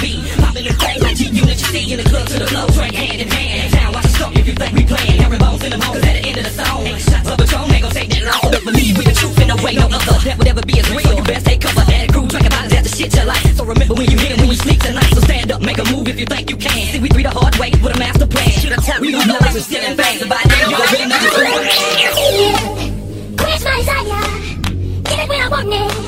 be. Popping the like G-Unit you see in the club to the flow, track hand in hand. Now watch us talk if you think we playing. Harry Bones in the moment at the end of the song. Ain't shots of Patron, ain't gon' take that long. Don't believe we the truth in a way, no other. That would ever be as real. You best take cover. That crew talk it, the shit to like. So remember when you hear when you sleep tonight. So stand up, make a move if you think you can. See, we three the hard way with a master plan. Should've told we don't know we still in phase. By now, you already know what's going on. My desire. Get it when I want it.